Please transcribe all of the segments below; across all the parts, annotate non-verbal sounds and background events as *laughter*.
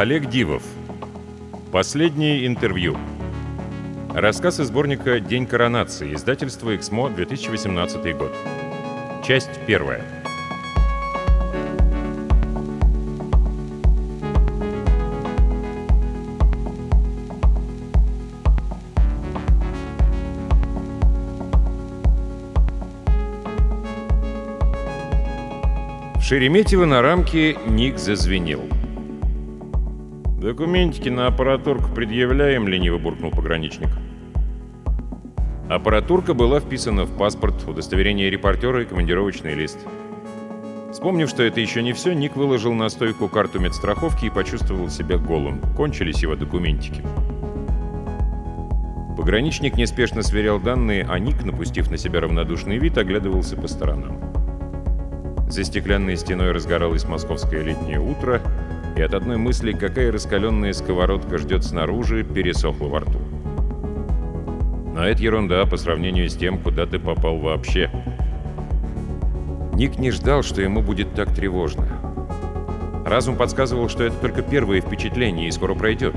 Олег Дивов. Последнее интервью. Рассказ из сборника «День коронации», издательство «Эксмо», 2018 год. Часть первая. В Шереметьево на рамке Ник зазвенел. «Документики на аппаратурку предъявляем», — лениво буркнул пограничник. Аппаратурка была вписана в паспорт, удостоверение репортера и командировочный лист. Вспомнив, что это еще не все, Ник выложил на стойку карту медстраховки и почувствовал себя голым. Кончились его документики. Пограничник неспешно сверял данные, а Ник, напустив на себя равнодушный вид, оглядывался по сторонам. За стеклянной стеной разгоралось московское летнее утро — и от одной мысли, какая раскаленная сковородка ждет снаружи, пересохло во рту. Но это ерунда по сравнению с тем, куда ты попал вообще. Ник не ждал, что ему будет так тревожно. Разум подсказывал, что это только первое впечатление и скоро пройдет.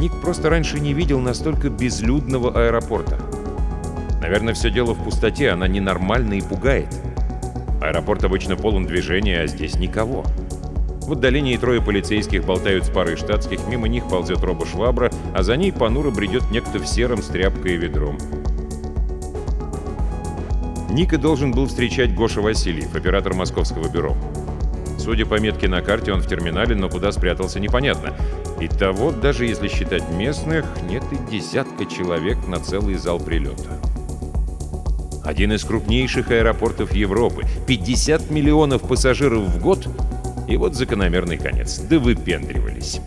Ник просто раньше не видел настолько безлюдного аэропорта. Наверное, все дело в пустоте, она ненормальна и пугает. Аэропорт обычно полон движения, а здесь. Никого. В отдалении трое полицейских болтают с парой штатских, мимо них ползет робо-швабра, а за ней понуро бредет некто в сером с тряпкой и ведром. Ника должен был встречать Гоша Васильев, оператор московского бюро. Судя по метке на карте, он в терминале, но куда спрятался, непонятно. И того, даже если считать местных, нет и десятка человек на целый зал прилета. Один из крупнейших аэропортов Европы. 50 миллионов пассажиров в год — и вот закономерный конец. Да выпендривались.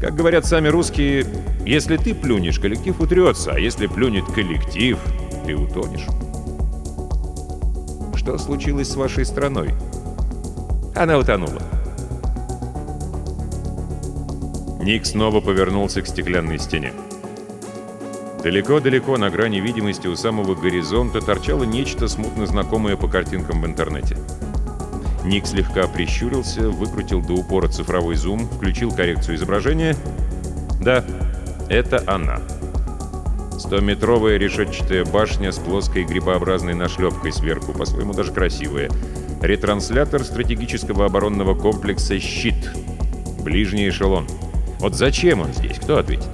Как говорят сами русские, если ты плюнешь, коллектив утрется, а если плюнет коллектив, ты утонешь. Что случилось с вашей страной? Она утонула. Ник снова повернулся к стеклянной стене. Далеко-далеко на грани видимости у самого горизонта торчало нечто смутно знакомое по картинкам в интернете. Ник слегка прищурился, выкрутил до упора цифровой зум, включил коррекцию изображения. Да, это она. Стометровая решетчатая башня с плоской грибообразной нашлепкой сверху, по-своему даже красивая. Ретранслятор стратегического оборонного комплекса «Щит». Ближний эшелон. Вот зачем он здесь, кто ответит?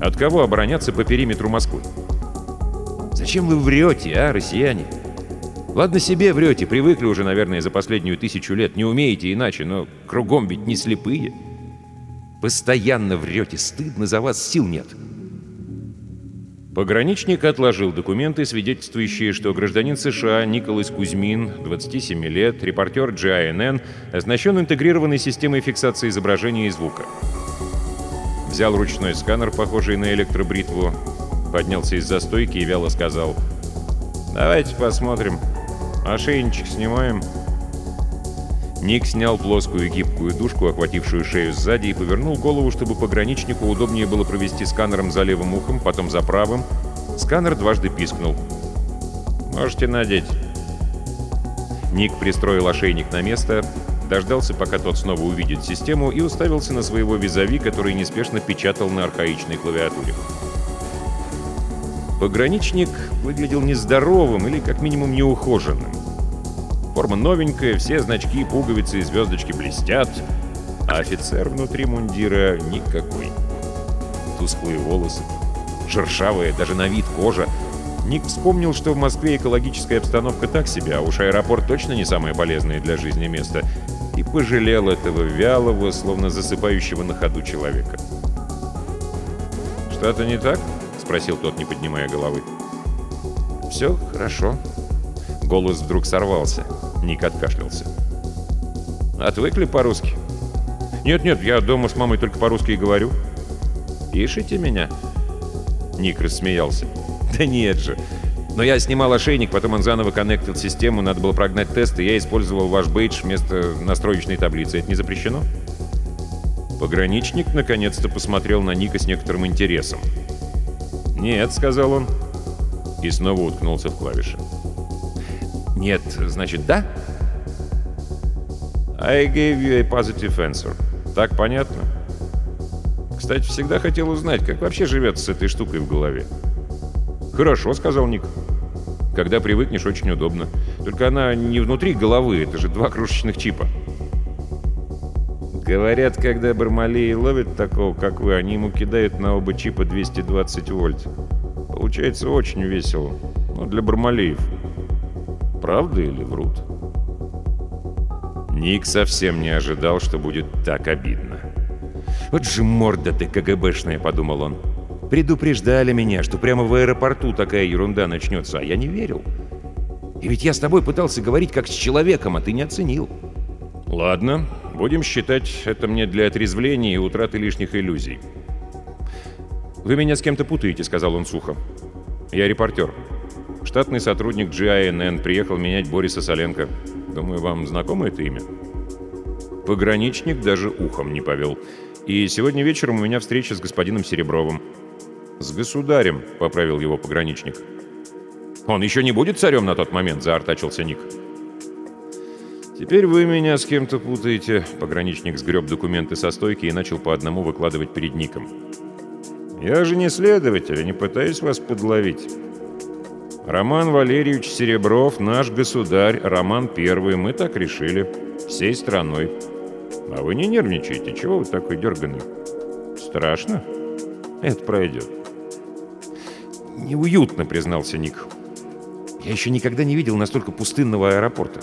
От кого обороняться по периметру Москвы? Зачем вы врете, а, россияне? Ладно себе врете, привыкли уже, наверное, за последнюю тысячу лет, не умеете иначе, но кругом ведь не слепые. Постоянно врете, стыдно за вас, сил нет. Пограничник отложил документы, свидетельствующие, что гражданин США Николас Кузьмин, 27 лет, репортер GINN, оснащен интегрированной системой фиксации изображения и звука. Взял ручной сканер, похожий на электробритву, поднялся из застойки и вяло сказал «Давайте посмотрим, Ошейничек снимаем». Ник снял плоскую гибкую дужку, охватившую шею сзади, и повернул голову, чтобы пограничнику удобнее было провести сканером за левым ухом, потом за правым. Сканер дважды пискнул. «Можете надеть». Ник пристроил ошейник на место, дождался, пока тот снова увидит систему, и уставился на своего визави, который неспешно печатал на архаичной клавиатуре. Пограничник выглядел нездоровым или как минимум неухоженным. Форма новенькая, все значки, пуговицы и звездочки блестят, а офицер внутри мундира никакой. Тусклые волосы, шершавая, даже на вид кожа. Ник вспомнил, что в Москве экологическая обстановка так себе, а уж аэропорт точно не самое полезное для жизни место, и пожалел этого вялого, словно засыпающего на ходу человека. «Что-то не так?» — спросил тот, не поднимая головы. «Все хорошо». Голос вдруг сорвался. Ник откашлялся. Отвыкли по-русски? Нет-нет, я дома с мамой только по-русски и говорю. Пишите меня? Ник рассмеялся. Да нет же. Но я снимал ошейник, потом он заново коннектил систему, надо было прогнать тест, и я использовал ваш бейдж вместо настроечной таблицы. Это не запрещено? Пограничник наконец-то посмотрел на Ника с некоторым интересом. «Нет», — сказал он, и снова уткнулся в клавиши. «Нет, значит, да?» «I gave you a positive answer». Так понятно? Кстати, всегда хотел узнать, как вообще живется с этой штукой в голове. «Хорошо», — сказал Ник. «Когда привыкнешь, очень удобно. Только она не внутри головы, это же два крошечных чипа». Говорят, когда Бармалеи ловят такого, как вы, они ему кидают на оба чипа 220 вольт. Получается очень весело. Ну, для Бармалеев. Правда или врут? Ник совсем не ожидал, что будет так обидно. «Вот же морда ты КГБшная», — подумал он. «Предупреждали меня, что прямо в аэропорту такая ерунда начнется, а я не верил. И ведь я с тобой пытался говорить как с человеком, а ты не оценил». «Ладно, будем считать это мне для отрезвления и утраты лишних иллюзий». «Вы меня с кем-то путаете», — сказал он сухо. «Я репортер. Штатный сотрудник GINN приехал менять Бориса Соленко. Думаю, вам знакомо это имя?» Пограничник даже ухом не повел. «И сегодня вечером у меня встреча с господином Серебровым». «С государем», — поправил его пограничник. «Он еще не будет царем на тот момент», — заортачился Ник. «Теперь вы меня с кем-то путаете», — пограничник сгреб документы со стойки и начал по одному выкладывать перед Ником. «Я же не следователь, не пытаюсь вас подловить. Роман Валерьевич Серебров, наш государь, Роман Первый, мы так решили, всей страной. А вы не нервничаете, чего вы такой дерганый? Страшно? Это пройдет. Неуютно, признался Ник. Я еще никогда не видел настолько пустынного аэропорта.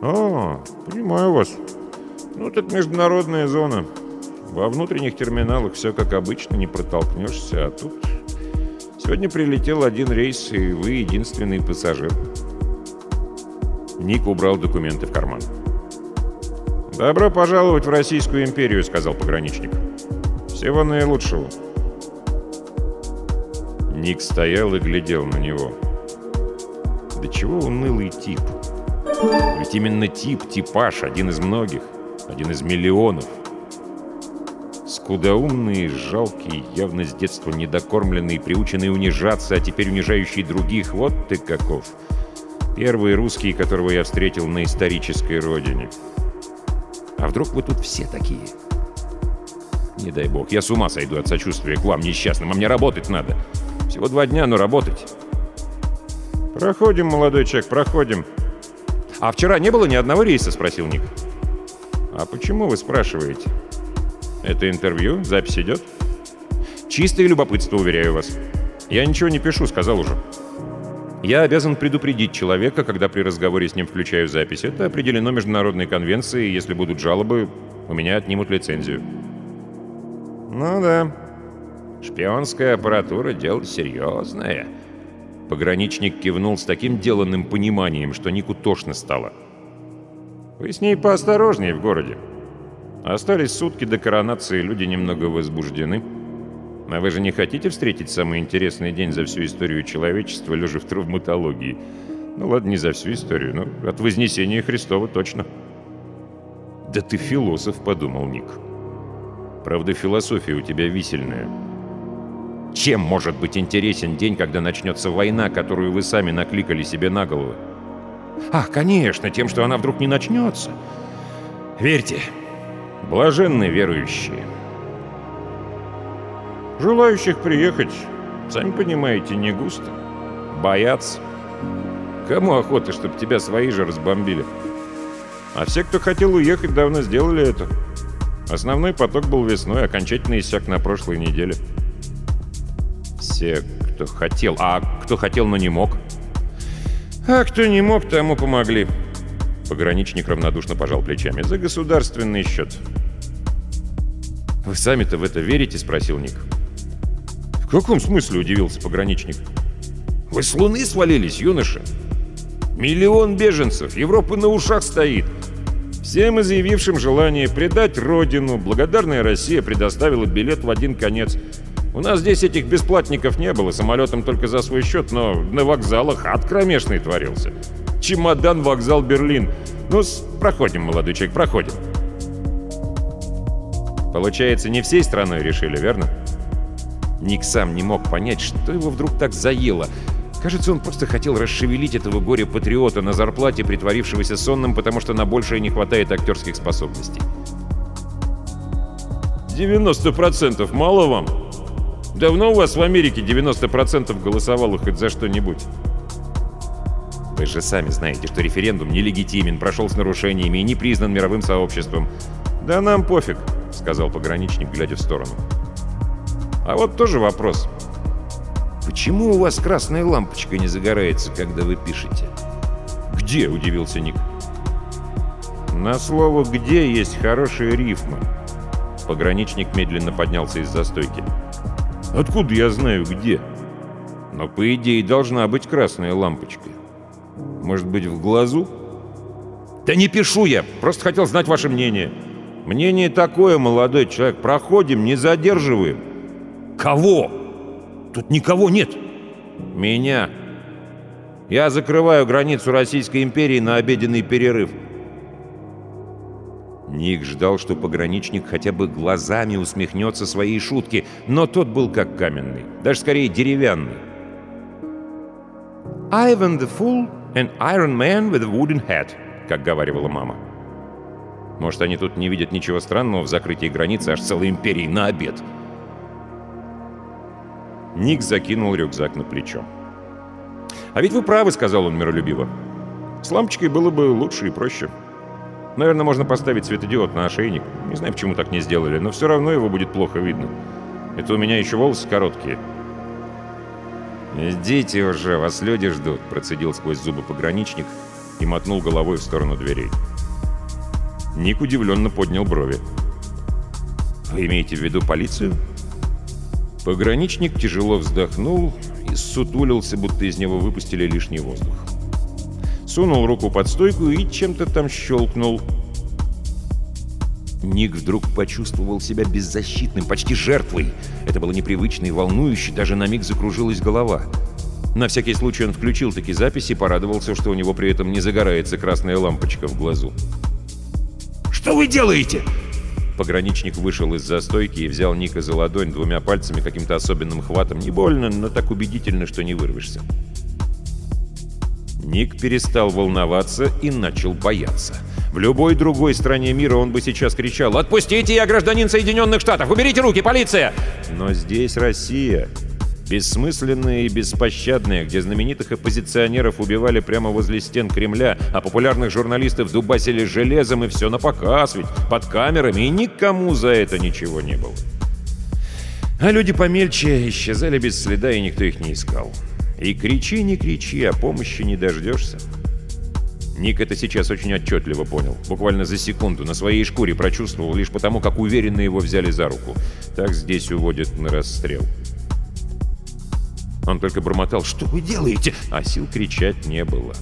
А, понимаю вас. Ну, тут международная зона. Во внутренних терминалах все как обычно, не протолкнешься, а тут Сегодня прилетел один рейс, и вы единственный пассажир. Ник убрал документы в карман. «Добро пожаловать в Российскую империю», — сказал пограничник. «Всего наилучшего». Ник стоял и глядел на него. Да чего унылый тип? Ведь именно тип, типаж, один из многих, один из миллионов. Скудоумный, жалкий, явно с детства недокормленный, приученный унижаться, а теперь унижающий других. Вот ты каков. Первый русский, которого я встретил на исторической родине. А вдруг вы тут все такие? Не дай бог, я с ума сойду от сочувствия к вам, несчастным, а мне работать надо. Всего два дня, но работать. Проходим, молодой человек, проходим. А вчера не было ни одного рейса, спросил Ник. А почему вы спрашиваете? Это интервью? Запись идет? Чистое любопытство, уверяю вас. Я ничего не пишу, сказал уже. Я обязан предупредить человека, когда при разговоре с ним включаю запись. Это определено международной конвенцией, и если будут жалобы, у меня отнимут лицензию. Ну да. Шпионская аппаратура — дело серьезное. Пограничник кивнул с таким деланным пониманием, что Нику тошно стало. Вы с ней поосторожнее в городе. Остались сутки до коронации, люди немного возбуждены. А вы же не хотите встретить самый интересный день за всю историю человечества, лежа в травматологии? Ну ладно, не за всю историю, но от Вознесения Христова точно. Да ты философ, подумал Ник. Правда, философия у тебя висельная. Чем может быть интересен день, когда начнется война, которую вы сами накликали себе на голову? Ах, конечно, тем, что она вдруг не начнется. Верьте, Блаженны верующие. Желающих приехать, сами понимаете, не густо. Боятся. Кому охота, чтобы тебя свои же разбомбили? А все, кто хотел уехать, давно сделали это. Основной поток был весной, окончательно иссяк на прошлой неделе. Все, кто хотел. А кто хотел, но не мог? А кто не мог, тому помогли. Пограничник равнодушно пожал плечами. «За государственный счет». «Вы сами-то в это верите?» — спросил Ник. «В каком смысле?» — удивился пограничник. «Вы с Луны свалились, юноша? Миллион беженцев, Европа на ушах стоит. Всем изъявившим желание предать родину, благодарная Россия предоставила билет в один конец. У нас здесь этих бесплатников не было, самолетом только за свой счет, но на вокзалах ад кромешный творился. Чемодан, вокзал, Берлин. ну проходим, молодой человек, проходим. Получается, не всей страной решили, верно? Ник сам не мог понять, что его вдруг так заело. Кажется, он просто хотел расшевелить этого горе-патриота на зарплате, притворившегося сонным, потому что на большее не хватает актерских способностей. «90% мало вам? Давно у вас в Америке 90% голосовало хоть за что-нибудь?» Вы же сами знаете, что референдум нелегитимен, прошел с нарушениями и не признан мировым сообществом. «Да нам пофиг», — сказал пограничник, глядя в сторону. «А вот тоже вопрос. Почему у вас красная лампочка не загорается, когда вы пишете?» «Где?» — удивился Ник. «На слово «где» есть хорошая рифма». Пограничник медленно поднялся из застойки. «Откуда я знаю, где?» «Но, по идее, должна быть красная лампочка. Может быть, в глазу?» «Да не пишу я! Просто хотел знать ваше мнение!» «Мнение такое, молодой человек. Проходим, не задерживаем». «Кого?» Тут никого нет. Меня. Я закрываю границу Российской империи на обеденный перерыв. Ник ждал, что пограничник хотя бы глазами усмехнется своей шутки, но тот был как каменный, даже скорее деревянный. «Ivan the Fool, an Iron Man with a wooden hat», как говорила мама. Может, они тут не видят ничего странного в закрытии границы аж целой империи на обед. Ник закинул рюкзак на плечо. «А ведь вы правы», — сказал он миролюбиво. «С лампочкой было бы лучше и проще. Наверное, можно поставить светодиод на ошейник. Не знаю, почему так не сделали, но все равно его будет плохо видно. Это у меня еще волосы короткие». «Идите уже, вас люди ждут», — процедил сквозь зубы пограничник и мотнул головой в сторону дверей. Ник удивленно поднял брови. «Вы имеете в виду полицию?» Пограничник тяжело вздохнул и сутулился, будто из него выпустили лишний воздух. Сунул руку под стойку и чем-то там щелкнул. Ник вдруг почувствовал себя беззащитным, почти жертвой. Это было непривычно и волнующе, даже на миг закружилась голова. На всякий случай он включил такие записи и порадовался, что у него при этом не загорается красная лампочка в глазу. «Что вы делаете?» Пограничник вышел из застойки и взял Ника за ладонь двумя пальцами каким-то особенным хватом. Не больно, но так убедительно, что не вырвешься. Ник перестал волноваться и начал бояться. В любой другой стране мира он бы сейчас кричал «Отпустите, я гражданин Соединенных Штатов! Уберите руки, полиция!» Но здесь Россия. Бессмысленная и беспощадная, где знаменитых оппозиционеров убивали прямо возле стен Кремля, а популярных журналистов дубасили железом, и все на показ, ведь под камерами, и никому за это ничего не было. А люди помельче исчезали без следа, и никто их не искал. И кричи, не кричи, а помощи не дождешься. Ник это сейчас очень отчетливо понял. Буквально за секунду на своей шкуре прочувствовал лишь потому, как уверенно его взяли за руку. Так здесь уводят на расстрел. Он только бормотал «Что вы делаете?», а сил кричать не было.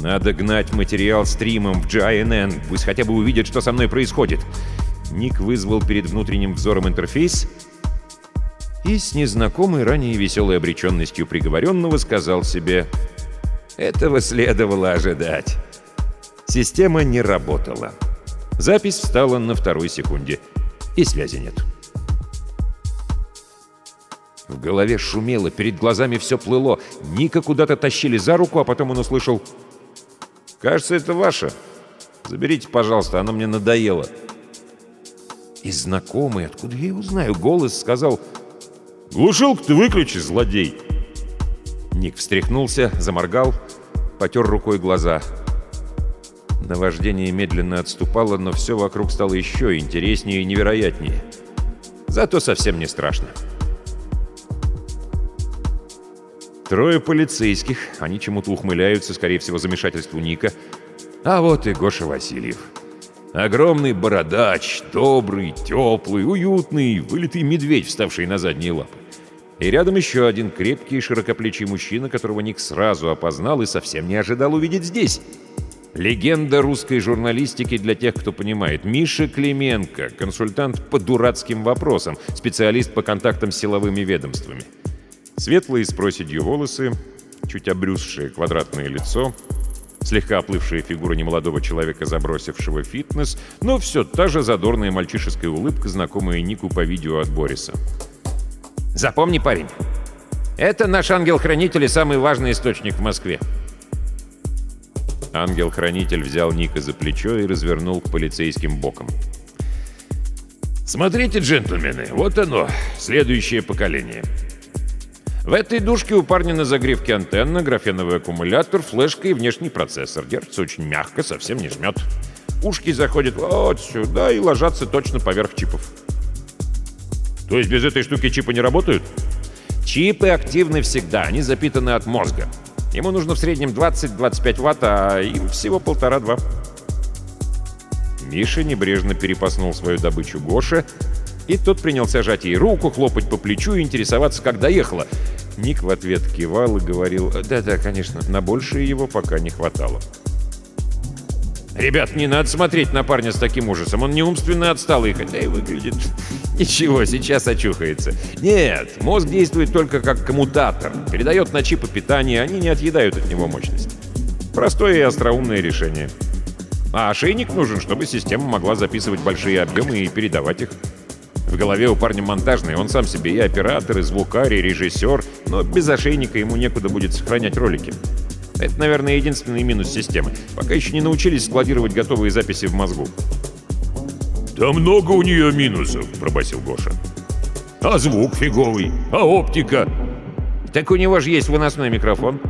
«Надо гнать материал стримом в GINN, пусть хотя бы увидят, что со мной происходит». Ник вызвал перед внутренним взором интерфейс и с незнакомой ранее веселой обреченностью приговоренного сказал себе «Этого следовало ожидать». Система не работала. Запись встала на второй секунде, и связи нет. В голове шумело, перед глазами все плыло. Ника куда-то тащили за руку, а потом он услышал «Кажется, это ваше. Заберите, пожалуйста, оно мне надоело». И знакомый, откуда я его знаю, голос сказал «Глушилку ты выключи, злодей!» Ник встряхнулся, заморгал, потер рукой глаза. Наваждение медленно отступало, но все вокруг стало еще интереснее и невероятнее. Зато совсем не страшно. Трое полицейских, они чему-то ухмыляются, скорее всего, замешательству Ника. А вот и Гоша Васильев. Огромный бородач, добрый, теплый, уютный, вылитый медведь, вставший на задние лапы. И рядом еще один крепкий, широкоплечий мужчина, которого Ник сразу опознал и совсем не ожидал увидеть здесь. Легенда русской журналистики для тех, кто понимает. Миша Клименко, консультант по дурацким вопросам, специалист по контактам с силовыми ведомствами. Светлые с проседью волосы, чуть обрюзшее квадратное лицо, слегка оплывшая фигура немолодого человека, забросившего фитнес, но все та же задорная мальчишеская улыбка, знакомая Нику по видео от Бориса. «Запомни, парень, это наш ангел-хранитель и самый важный источник в Москве. Ангел-хранитель взял Ника за плечо и развернул к полицейским боком. «Смотрите, джентльмены, вот оно, следующее поколение. В этой душке у парня на загревке антенна, графеновый аккумулятор, флешка и внешний процессор. Держится очень мягко, совсем не жмет. Ушки заходят вот сюда и ложатся точно поверх чипов. То есть без этой штуки чипы не работают? Чипы активны всегда, они запитаны от мозга. Ему нужно в среднем 20-25 ватт, а им всего полтора-два. Миша небрежно перепоснул свою добычу Гоше, и тот принялся жать ей руку, хлопать по плечу и интересоваться, как доехала. Ник в ответ кивал и говорил, «Да-да, конечно, на большее его пока не хватало». «Ребят, не надо смотреть на парня с таким ужасом. Он неумственно отсталый, хотя и выглядит... *laughs* Ничего, сейчас очухается. Нет, мозг действует только как коммутатор. Передает на чипы питание, они не отъедают от него мощность. Простое и остроумное решение. А ошейник нужен, чтобы система могла записывать большие объемы и передавать их. В голове у парня монтажный, он сам себе и оператор, и звукарь, и режиссер, но без ошейника ему некуда будет сохранять ролики. Это, наверное, единственный минус системы. Пока еще не научились складировать готовые записи в мозгу. «Да много у нее минусов», — пробасил Гоша. «А звук фиговый, а оптика?» «Так у него же есть выносной микрофон.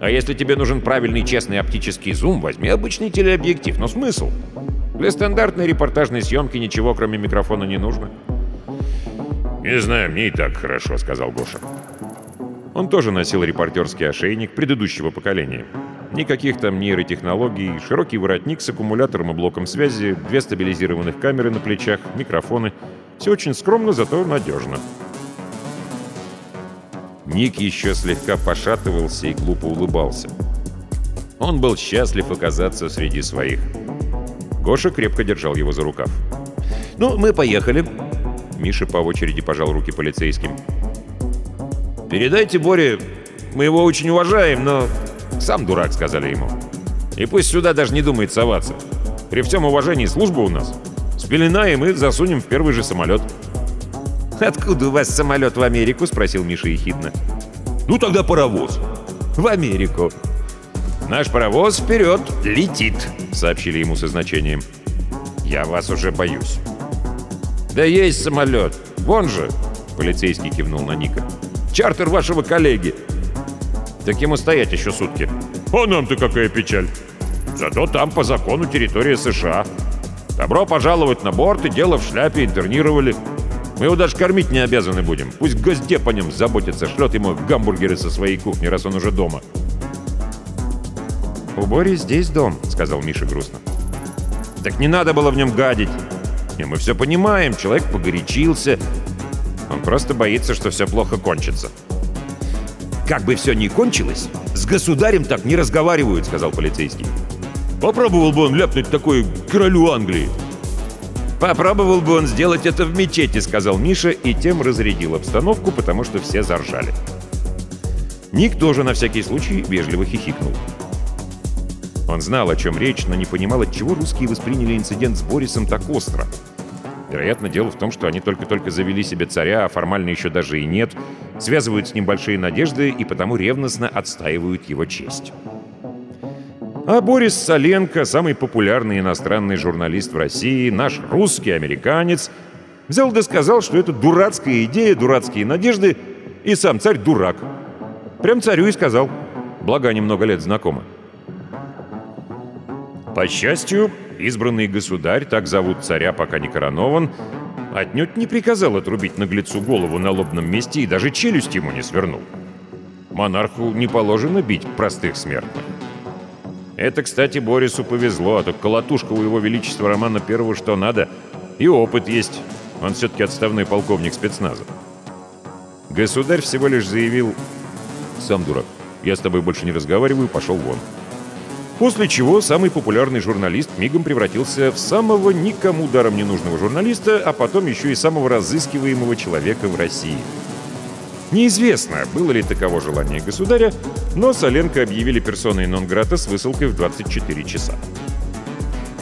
А если тебе нужен правильный честный оптический зум, возьми обычный телеобъектив. Но смысл? Для стандартной репортажной съемки ничего, кроме микрофона, не нужно». «Не знаю, мне и так хорошо», — сказал Гоша. Он тоже носил репортерский ошейник предыдущего поколения. Никаких там нейротехнологий, широкий воротник с аккумулятором и блоком связи, две стабилизированных камеры на плечах, микрофоны. Все очень скромно, зато надежно. Ник еще слегка пошатывался и глупо улыбался. Он был счастлив оказаться среди своих. Гоша крепко держал его за рукав. «Ну, мы поехали». Миша по очереди пожал руки полицейским. «Передайте Боре, мы его очень уважаем, но сам дурак», — сказали ему. «И пусть сюда даже не думает соваться. При всем уважении служба у нас. Спеленаем и засунем в первый же самолет». «Откуда у вас самолет в Америку?» — спросил Миша ехидно. «Ну тогда паровоз». «В Америку». «Наш паровоз вперед летит», — сообщили ему со значением. «Я вас уже боюсь». «Да есть самолет. Вон же!» — полицейский кивнул на Ника. Чартер вашего коллеги. Так ему стоять еще сутки. А нам-то какая печаль. Зато там по закону территория США. Добро пожаловать на борт и дело в шляпе интернировали. Мы его даже кормить не обязаны будем. Пусть Госдеп о нем заботится, шлет ему гамбургеры со своей кухни, раз он уже дома. «У Бори здесь дом», — сказал Миша грустно. «Так не надо было в нем гадить. И мы все понимаем, человек погорячился, он просто боится, что все плохо кончится. «Как бы все ни кончилось, с государем так не разговаривают», — сказал полицейский. «Попробовал бы он ляпнуть такой королю Англии». «Попробовал бы он сделать это в мечети», — сказал Миша, и тем разрядил обстановку, потому что все заржали. Ник тоже на всякий случай вежливо хихикнул. Он знал, о чем речь, но не понимал, от чего русские восприняли инцидент с Борисом так остро — Вероятно, дело в том, что они только-только завели себе царя, а формально еще даже и нет, связывают с ним большие надежды и потому ревностно отстаивают его честь. А Борис Соленко, самый популярный иностранный журналист в России, наш русский американец, взял да сказал, что это дурацкая идея, дурацкие надежды, и сам царь дурак. Прям царю и сказал, благо они много лет знакомы. По счастью, избранный государь, так зовут царя, пока не коронован, отнюдь не приказал отрубить наглецу голову на лобном месте и даже челюсть ему не свернул. Монарху не положено бить простых смертных. Это, кстати, Борису повезло, а то колотушка у его величества Романа Первого что надо. И опыт есть. Он все-таки отставной полковник спецназа. Государь всего лишь заявил «Сам дурак, я с тобой больше не разговариваю, пошел вон». После чего самый популярный журналист мигом превратился в самого никому даром не нужного журналиста, а потом еще и самого разыскиваемого человека в России. Неизвестно, было ли таково желание государя, но Соленко объявили персоной нон-грата с высылкой в 24 часа.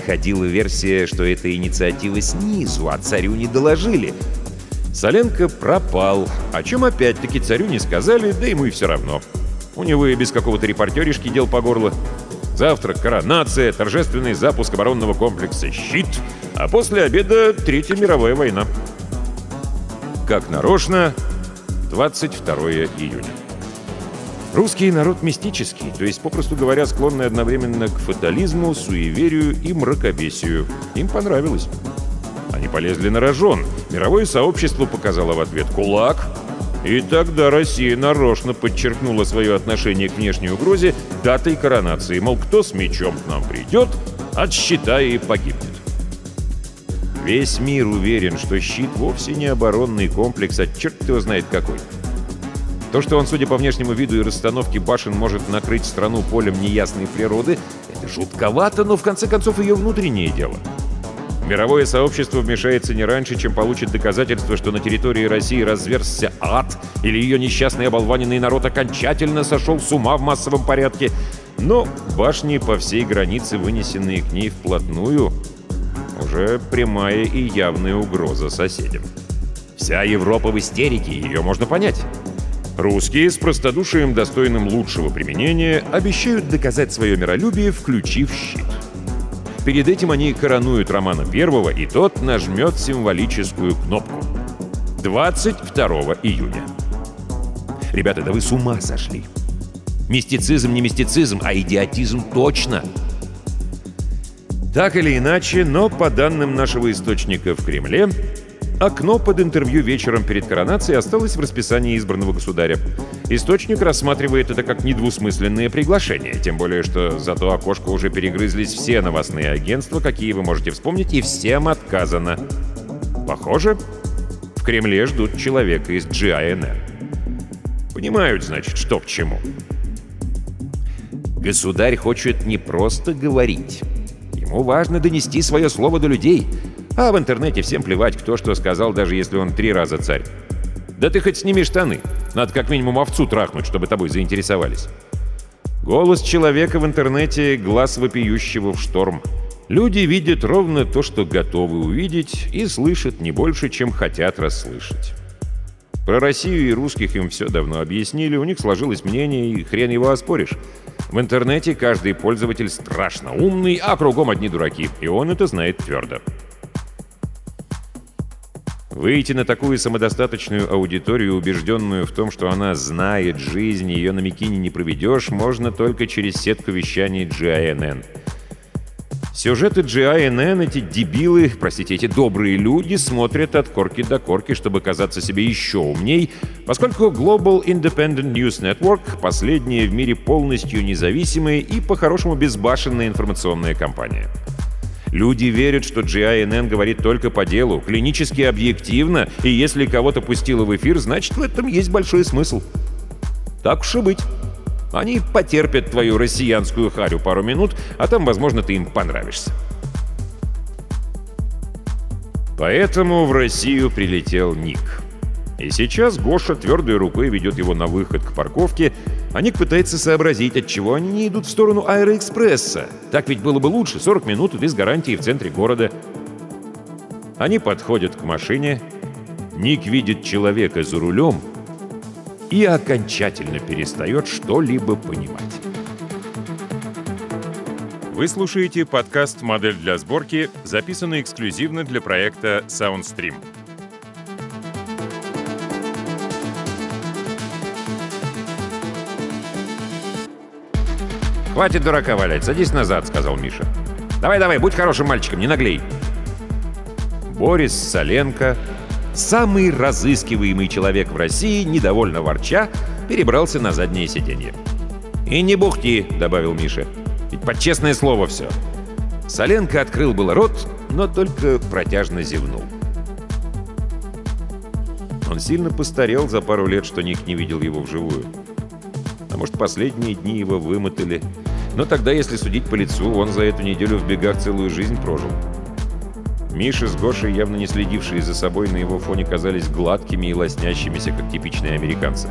Ходила версия, что это инициатива снизу, а царю не доложили. Соленко пропал, о чем опять-таки царю не сказали, да ему и все равно. У него и без какого-то репортеришки дел по горло. Завтра коронация, торжественный запуск оборонного комплекса «Щит», а после обеда Третья мировая война. Как нарочно, 22 июня. Русский народ мистический, то есть, попросту говоря, склонный одновременно к фатализму, суеверию и мракобесию. Им понравилось. Они полезли на рожон. Мировое сообщество показало в ответ кулак. И тогда Россия нарочно подчеркнула свое отношение к внешней угрозе датой коронации. Мол, кто с мечом к нам придет, от щита и погибнет. Весь мир уверен, что щит вовсе не оборонный комплекс, а черт его знает какой. То, что он, судя по внешнему виду и расстановке башен, может накрыть страну полем неясной природы, это жутковато, но в конце концов ее внутреннее дело. Мировое сообщество вмешается не раньше, чем получит доказательство, что на территории России разверзся ад, или ее несчастный оболваненный народ окончательно сошел с ума в массовом порядке. Но башни по всей границе, вынесенные к ней вплотную, уже прямая и явная угроза соседям. Вся Европа в истерике, ее можно понять. Русские с простодушием, достойным лучшего применения, обещают доказать свое миролюбие, включив щит. Перед этим они коронуют Романа Первого, и тот нажмет символическую кнопку. 22 июня. Ребята, да вы с ума сошли. Мистицизм не мистицизм, а идиотизм точно. Так или иначе, но по данным нашего источника в Кремле, Окно под интервью вечером перед коронацией осталось в расписании избранного государя. Источник рассматривает это как недвусмысленное приглашение, тем более, что за то окошко уже перегрызлись все новостные агентства, какие вы можете вспомнить, и всем отказано. Похоже, в Кремле ждут человека из GINR. Понимают, значит, что к чему. Государь хочет не просто говорить. Ему важно донести свое слово до людей — а в интернете всем плевать, кто что сказал, даже если он три раза царь. Да ты хоть сними штаны. Надо как минимум овцу трахнуть, чтобы тобой заинтересовались. Голос человека в интернете — глаз вопиющего в шторм. Люди видят ровно то, что готовы увидеть, и слышат не больше, чем хотят расслышать. Про Россию и русских им все давно объяснили, у них сложилось мнение, и хрен его оспоришь. В интернете каждый пользователь страшно умный, а кругом одни дураки, и он это знает твердо. Выйти на такую самодостаточную аудиторию, убежденную в том, что она знает жизнь, ее на Микине не проведешь, можно только через сетку вещаний GINN. Сюжеты GINN эти дебилы, простите, эти добрые люди смотрят от корки до корки, чтобы казаться себе еще умней, поскольку Global Independent News Network — последняя в мире полностью независимая и по-хорошему безбашенная информационная компания. Люди верят, что GINN говорит только по делу, клинически объективно, и если кого-то пустило в эфир, значит, в этом есть большой смысл. Так уж и быть. Они потерпят твою россиянскую харю пару минут, а там, возможно, ты им понравишься. Поэтому в Россию прилетел Ник. И сейчас Гоша твердой рукой ведет его на выход к парковке, а Ник пытается сообразить, от чего они не идут в сторону Аэроэкспресса. Так ведь было бы лучше, 40 минут без гарантии в центре города. Они подходят к машине, Ник видит человека за рулем и окончательно перестает что-либо понимать. Вы слушаете подкаст «Модель для сборки», записанный эксклюзивно для проекта SoundStream. «Хватит дурака валять, садись назад», — сказал Миша. «Давай-давай, будь хорошим мальчиком, не наглей». Борис Соленко, самый разыскиваемый человек в России, недовольно ворча, перебрался на заднее сиденье. «И не бухти», — добавил Миша. «Ведь под честное слово все». Соленко открыл был рот, но только протяжно зевнул. Он сильно постарел за пару лет, что Ник не видел его вживую. А может, последние дни его вымотали. Но тогда, если судить по лицу, он за эту неделю в бегах целую жизнь прожил. Миша с Гошей, явно не следившие за собой, на его фоне казались гладкими и лоснящимися, как типичные американцы.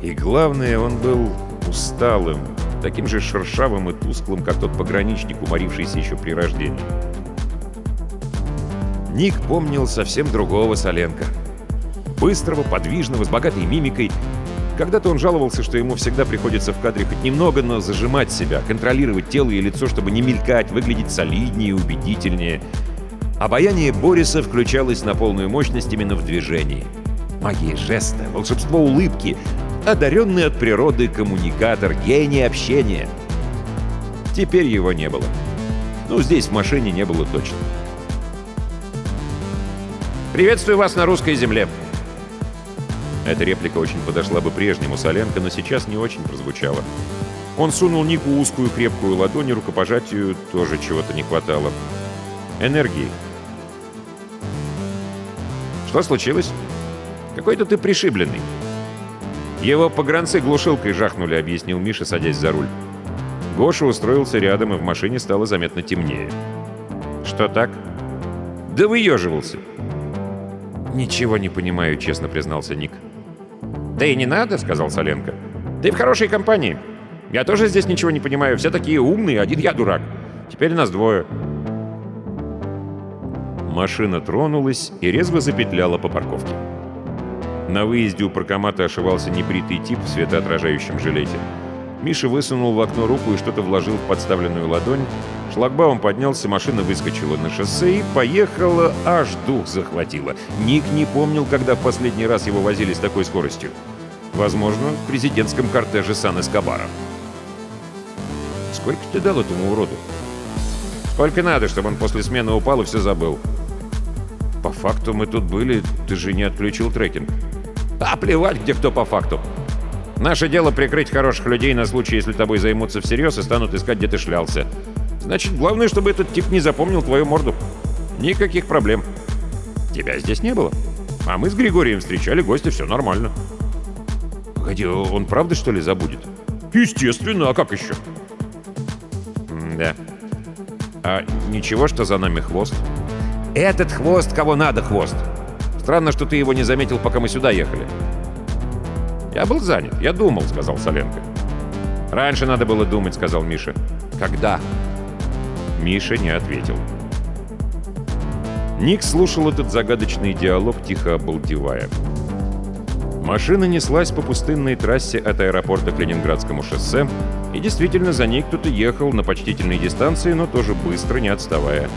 И главное, он был усталым, таким же шершавым и тусклым, как тот пограничник, уморившийся еще при рождении. Ник помнил совсем другого Соленко. Быстрого, подвижного, с богатой мимикой. Когда-то он жаловался, что ему всегда приходится в кадре хоть немного, но зажимать себя, контролировать тело и лицо, чтобы не мелькать, выглядеть солиднее, убедительнее. Обаяние Бориса включалось на полную мощность именно в движении. Магия жеста, волшебство улыбки, одаренный от природы коммуникатор, гений общения. Теперь его не было. Ну, здесь в машине не было точно. «Приветствую вас на русской земле!» Эта реплика очень подошла бы прежнему Соленко, но сейчас не очень прозвучала. Он сунул Нику узкую крепкую ладонь, рукопожатию тоже чего-то не хватало. Энергии. «Что случилось? Какой-то ты пришибленный!» «Его погранцы глушилкой жахнули», — объяснил Миша, садясь за руль. Гоша устроился рядом, и в машине стало заметно темнее. «Что так?» «Да выеживался». «Ничего не понимаю», — честно признался Ник. «Да и не надо», — сказал Соленко. «Ты в хорошей компании. Я тоже здесь ничего не понимаю. Все такие умные, один я дурак. Теперь нас двое». Машина тронулась и резво запетляла по парковке. На выезде у паркомата ошивался непритый тип в светоотражающем жилете. Миша высунул в окно руку и что-то вложил в подставленную ладонь. Шлагбаум поднялся, машина выскочила на шоссе и поехала, аж дух захватило. Ник не помнил, когда в последний раз его возили с такой скоростью. Возможно, в президентском кортеже Сан-Эскобара. «Сколько ты дал этому уроду?» «Сколько надо, чтобы он после смены упал и все забыл?» «По факту мы тут были, ты же не отключил трекинг». А плевать, где кто по факту. Наше дело прикрыть хороших людей на случай, если тобой займутся всерьез и станут искать, где ты шлялся. Значит, главное, чтобы этот тип не запомнил твою морду. Никаких проблем. Тебя здесь не было. А мы с Григорием встречали гостя, все нормально. Погоди, он правда, что ли, забудет? Естественно, а как еще? Да. А ничего, что за нами хвост? Этот хвост, кого надо хвост. Странно, что ты его не заметил, пока мы сюда ехали». «Я был занят, я думал», — сказал Соленко. «Раньше надо было думать», — сказал Миша. «Когда?» Миша не ответил. Ник слушал этот загадочный диалог, тихо обалдевая. Машина неслась по пустынной трассе от аэропорта к Ленинградскому шоссе, и действительно за ней кто-то ехал на почтительной дистанции, но тоже быстро, не отставая.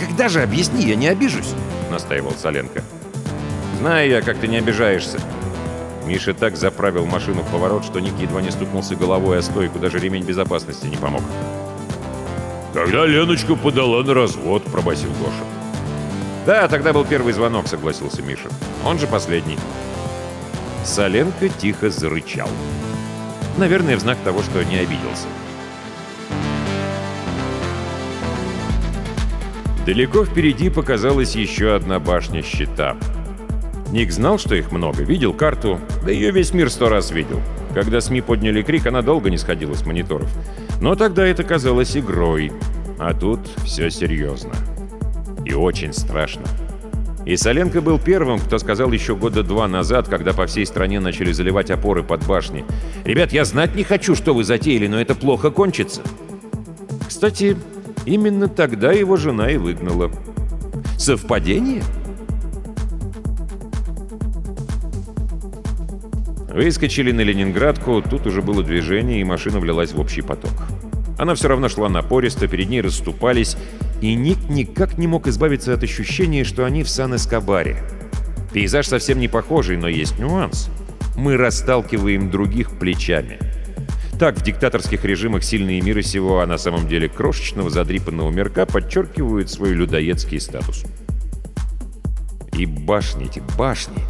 «Когда же объясни, я не обижусь!» — настаивал Соленко. «Знаю я, как ты не обижаешься». Миша так заправил машину в поворот, что Ник едва не стукнулся головой о стойку, даже ремень безопасности не помог. «Когда Леночка подала на развод», — пробасил Гоша. «Да, тогда был первый звонок», — согласился Миша. «Он же последний». Соленко тихо зарычал. Наверное, в знак того, что не обиделся. Далеко впереди показалась еще одна башня щита. Ник знал, что их много, видел карту, да ее весь мир сто раз видел. Когда СМИ подняли крик, она долго не сходила с мониторов. Но тогда это казалось игрой, а тут все серьезно. И очень страшно. И Соленко был первым, кто сказал еще года два назад, когда по всей стране начали заливать опоры под башни. «Ребят, я знать не хочу, что вы затеяли, но это плохо кончится». Кстати, Именно тогда его жена и выгнала. Совпадение? Выскочили на Ленинградку, тут уже было движение, и машина влилась в общий поток. Она все равно шла напористо, перед ней расступались, и Ник никак не мог избавиться от ощущения, что они в Сан-Эскобаре. Пейзаж совсем не похожий, но есть нюанс. Мы расталкиваем других плечами. Так в диктаторских режимах сильные мира сего, а на самом деле крошечного задрипанного мирка подчеркивают свой людоедский статус. И башни эти, башни.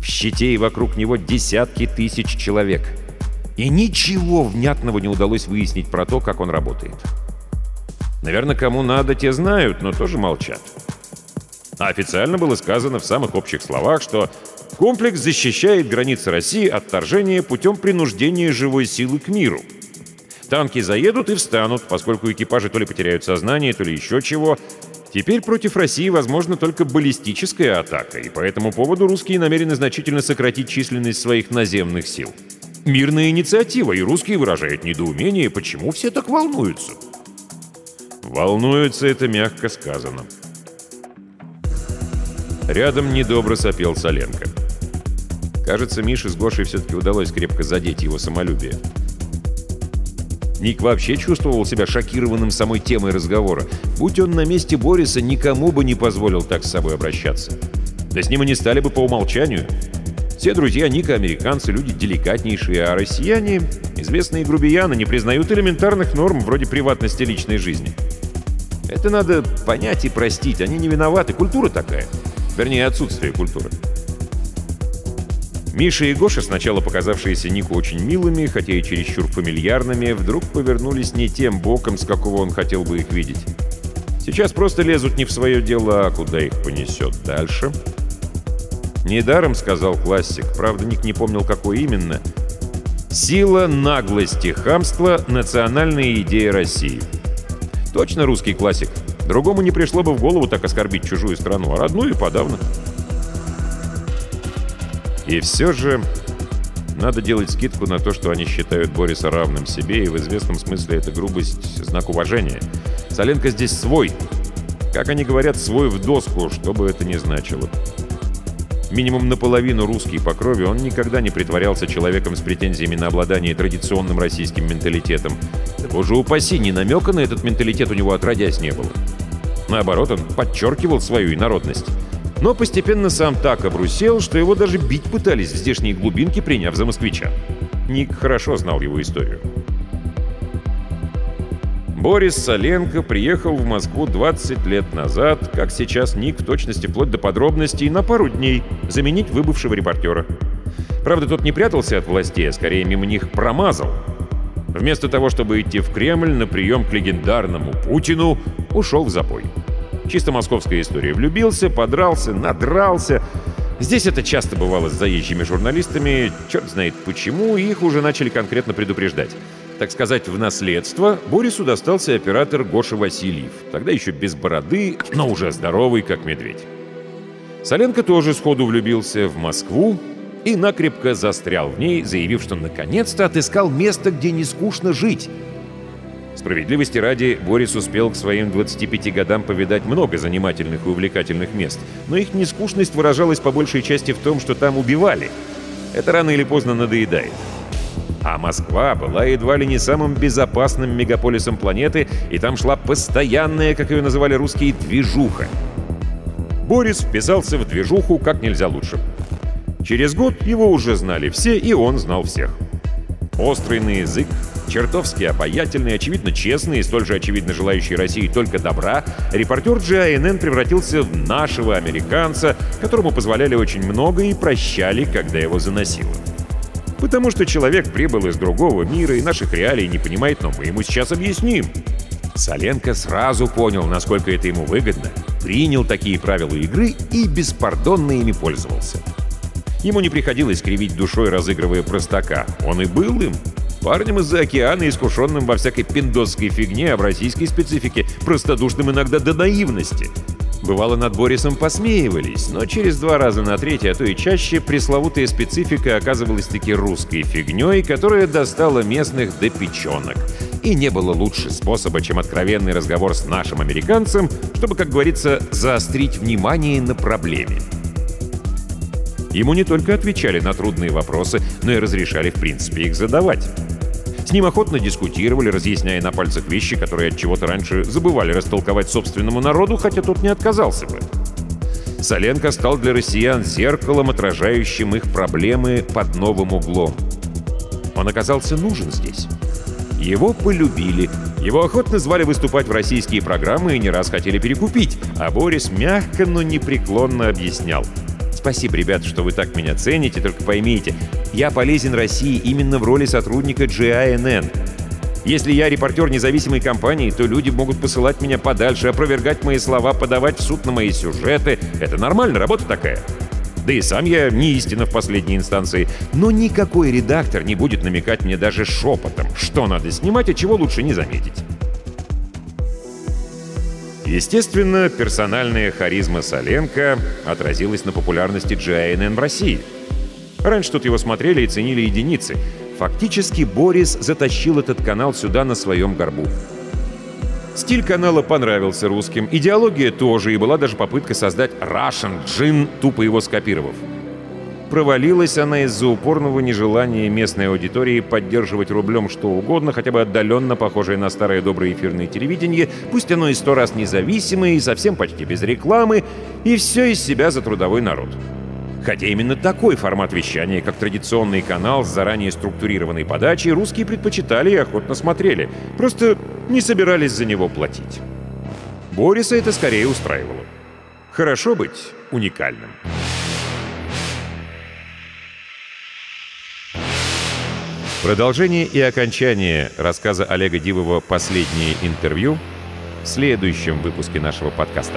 В щите и вокруг него десятки тысяч человек. И ничего внятного не удалось выяснить про то, как он работает. Наверное, кому надо, те знают, но тоже молчат. А официально было сказано в самых общих словах, что Комплекс защищает границы России от вторжения путем принуждения живой силы к миру. Танки заедут и встанут, поскольку экипажи то ли потеряют сознание, то ли еще чего. Теперь против России возможна только баллистическая атака, и по этому поводу русские намерены значительно сократить численность своих наземных сил. Мирная инициатива, и русские выражают недоумение, почему все так волнуются. Волнуются это мягко сказано. Рядом недобро сопел Соленко. Кажется, Мише с Гошей все-таки удалось крепко задеть его самолюбие. Ник вообще чувствовал себя шокированным самой темой разговора. Будь он на месте Бориса, никому бы не позволил так с собой обращаться. Да с ним и не стали бы по умолчанию. Все друзья Ника — американцы, люди деликатнейшие, а россияне — известные грубияны, не признают элементарных норм вроде приватности личной жизни. Это надо понять и простить, они не виноваты, культура такая. Вернее, отсутствие культуры. Миша и Гоша, сначала показавшиеся Нику очень милыми, хотя и чересчур фамильярными, вдруг повернулись не тем боком, с какого он хотел бы их видеть. Сейчас просто лезут не в свое дело, а куда их понесет дальше. «Недаром», — сказал классик, правда, Ник не помнил, какой именно. «Сила, наглость и хамство — национальная идея России». Точно русский классик. Другому не пришло бы в голову так оскорбить чужую страну, а родную и подавно. И все же надо делать скидку на то, что они считают Бориса равным себе, и в известном смысле это грубость — знак уважения. Соленко здесь свой. Как они говорят, свой в доску, что бы это ни значило. Минимум наполовину русский по крови, он никогда не притворялся человеком с претензиями на обладание традиционным российским менталитетом. Да боже упаси, ни намека на этот менталитет у него отродясь не было. Наоборот, он подчеркивал свою инородность но постепенно сам так обрусел, что его даже бить пытались в здешние глубинки, приняв за москвича. Ник хорошо знал его историю. Борис Соленко приехал в Москву 20 лет назад, как сейчас Ник в точности вплоть до подробностей, на пару дней заменить выбывшего репортера. Правда, тот не прятался от властей, а скорее мимо них промазал. Вместо того, чтобы идти в Кремль на прием к легендарному Путину, ушел в запой. Чисто московская история. Влюбился, подрался, надрался. Здесь это часто бывало с заезжими журналистами. Черт знает почему, их уже начали конкретно предупреждать. Так сказать, в наследство Борису достался оператор Гоша Васильев. Тогда еще без бороды, но уже здоровый, как медведь. Соленко тоже сходу влюбился в Москву и накрепко застрял в ней, заявив, что наконец-то отыскал место, где не скучно жить — Справедливости ради, Борис успел к своим 25 годам повидать много занимательных и увлекательных мест, но их нескучность выражалась по большей части в том, что там убивали. Это рано или поздно надоедает. А Москва была едва ли не самым безопасным мегаполисом планеты, и там шла постоянная, как ее называли русские, движуха. Борис вписался в движуху как нельзя лучше. Через год его уже знали все, и он знал всех. Острый на язык, чертовски обаятельный, очевидно честный и столь же очевидно желающий России только добра, репортер GINN превратился в нашего американца, которому позволяли очень много и прощали, когда его заносило. Потому что человек прибыл из другого мира и наших реалий не понимает, но мы ему сейчас объясним. Соленко сразу понял, насколько это ему выгодно, принял такие правила игры и беспардонно ими пользовался. Ему не приходилось кривить душой, разыгрывая простака. Он и был им. Парнем из-за океана, искушенным во всякой пиндосской фигне, а в российской специфике простодушным иногда до наивности. Бывало, над Борисом посмеивались, но через два раза на третий, а то и чаще, пресловутая специфика оказывалась-таки русской фигней, которая достала местных до печенок. И не было лучше способа, чем откровенный разговор с нашим американцем, чтобы, как говорится, заострить внимание на проблеме. Ему не только отвечали на трудные вопросы, но и разрешали в принципе их задавать. С ним охотно дискутировали, разъясняя на пальцах вещи, которые от чего-то раньше забывали растолковать собственному народу, хотя тот не отказался бы. Соленко стал для россиян зеркалом, отражающим их проблемы под новым углом. Он оказался нужен здесь. Его полюбили, его охотно звали выступать в российские программы и не раз хотели перекупить, а Борис мягко, но непреклонно объяснял — Спасибо, ребята, что вы так меня цените, только поймите, я полезен России именно в роли сотрудника GINN. Если я репортер независимой компании, то люди могут посылать меня подальше, опровергать мои слова, подавать в суд на мои сюжеты. Это нормально, работа такая. Да и сам я не истина в последней инстанции. Но никакой редактор не будет намекать мне даже шепотом, что надо снимать, а чего лучше не заметить. Естественно, персональная харизма Соленко отразилась на популярности GINN в России. Раньше тут его смотрели и ценили единицы. Фактически Борис затащил этот канал сюда на своем горбу. Стиль канала понравился русским, идеология тоже, и была даже попытка создать Russian Gin, тупо его скопировав. Провалилась она из-за упорного нежелания местной аудитории поддерживать рублем что угодно, хотя бы отдаленно похожее на старое доброе эфирное телевидение, пусть оно и сто раз независимое и совсем почти без рекламы, и все из себя за трудовой народ. Хотя именно такой формат вещания, как традиционный канал с заранее структурированной подачей, русские предпочитали и охотно смотрели, просто не собирались за него платить. Бориса это скорее устраивало. Хорошо быть уникальным. Продолжение и окончание рассказа Олега Дивова «Последнее интервью» в следующем выпуске нашего подкаста.